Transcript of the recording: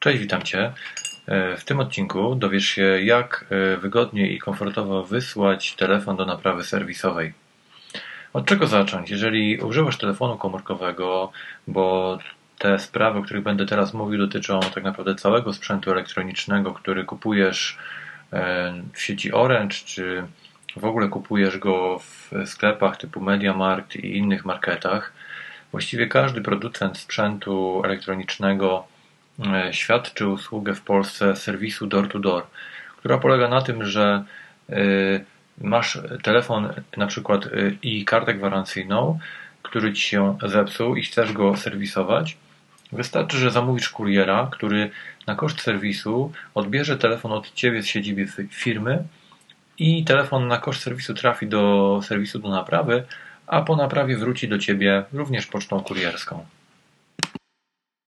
Cześć, witam Cię. E, w tym odcinku dowiesz się, jak e, wygodnie i komfortowo wysłać telefon do naprawy serwisowej. Od czego zacząć? Jeżeli używasz telefonu komórkowego, bo te sprawy, o których będę teraz mówił, dotyczą tak naprawdę całego sprzętu elektronicznego, który kupujesz e, w sieci Orange, czy w ogóle kupujesz go w sklepach typu MediaMarkt i innych marketach. Właściwie każdy producent sprzętu elektronicznego świadczy usługę w Polsce serwisu door-to-door, która polega na tym, że e, masz telefon na przykład e, i kartę gwarancyjną, który ci się zepsuł i chcesz go serwisować. Wystarczy, że zamówisz kuriera, który na koszt serwisu odbierze telefon od ciebie z siedziby firmy i telefon na koszt serwisu trafi do serwisu do naprawy, a po naprawie wróci do ciebie również pocztą kurierską.